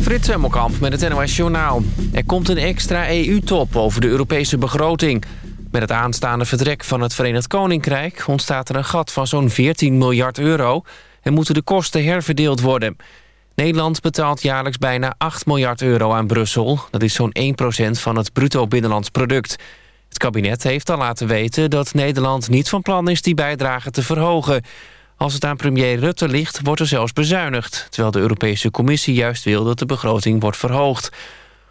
Frits Hemmelkamp met het NOS Journaal. Er komt een extra EU-top over de Europese begroting. Met het aanstaande vertrek van het Verenigd Koninkrijk... ontstaat er een gat van zo'n 14 miljard euro... en moeten de kosten herverdeeld worden. Nederland betaalt jaarlijks bijna 8 miljard euro aan Brussel. Dat is zo'n 1% van het bruto binnenlands product. Het kabinet heeft al laten weten dat Nederland niet van plan is... die bijdrage te verhogen... Als het aan premier Rutte ligt, wordt er zelfs bezuinigd... terwijl de Europese Commissie juist wil dat de begroting wordt verhoogd.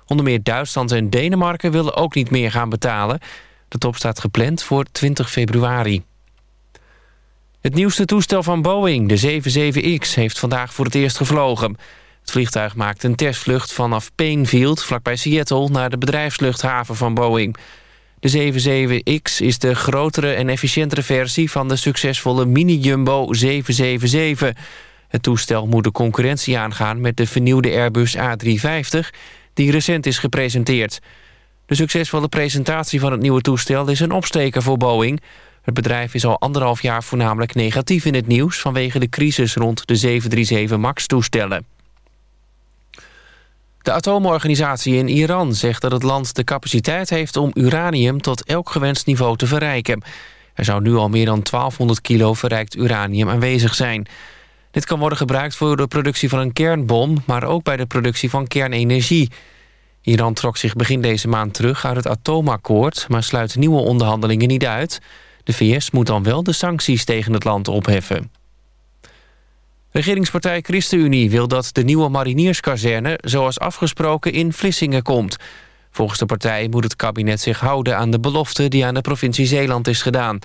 Onder meer Duitsland en Denemarken willen ook niet meer gaan betalen. De top staat gepland voor 20 februari. Het nieuwste toestel van Boeing, de 77X, heeft vandaag voor het eerst gevlogen. Het vliegtuig maakte een testvlucht vanaf Painfield, vlakbij Seattle... naar de bedrijfsluchthaven van Boeing... De 77X is de grotere en efficiëntere versie van de succesvolle mini-jumbo 777. Het toestel moet de concurrentie aangaan met de vernieuwde Airbus A350... die recent is gepresenteerd. De succesvolle presentatie van het nieuwe toestel is een opsteker voor Boeing. Het bedrijf is al anderhalf jaar voornamelijk negatief in het nieuws... vanwege de crisis rond de 737 MAX-toestellen. De atoomorganisatie in Iran zegt dat het land de capaciteit heeft... om uranium tot elk gewenst niveau te verrijken. Er zou nu al meer dan 1200 kilo verrijkt uranium aanwezig zijn. Dit kan worden gebruikt voor de productie van een kernbom... maar ook bij de productie van kernenergie. Iran trok zich begin deze maand terug uit het atoomakkoord... maar sluit nieuwe onderhandelingen niet uit. De VS moet dan wel de sancties tegen het land opheffen. Regeringspartij ChristenUnie wil dat de nieuwe marinierskazerne... zoals afgesproken in Vlissingen komt. Volgens de partij moet het kabinet zich houden aan de belofte... die aan de provincie Zeeland is gedaan.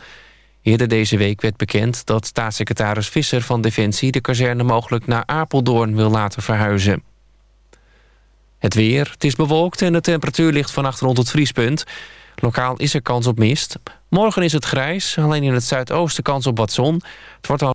Eerder deze week werd bekend dat staatssecretaris Visser van Defensie... de kazerne mogelijk naar Apeldoorn wil laten verhuizen. Het weer, het is bewolkt en de temperatuur ligt vannacht rond het vriespunt. Lokaal is er kans op mist. Morgen is het grijs, alleen in het zuidoosten kans op wat zon. Het wordt al...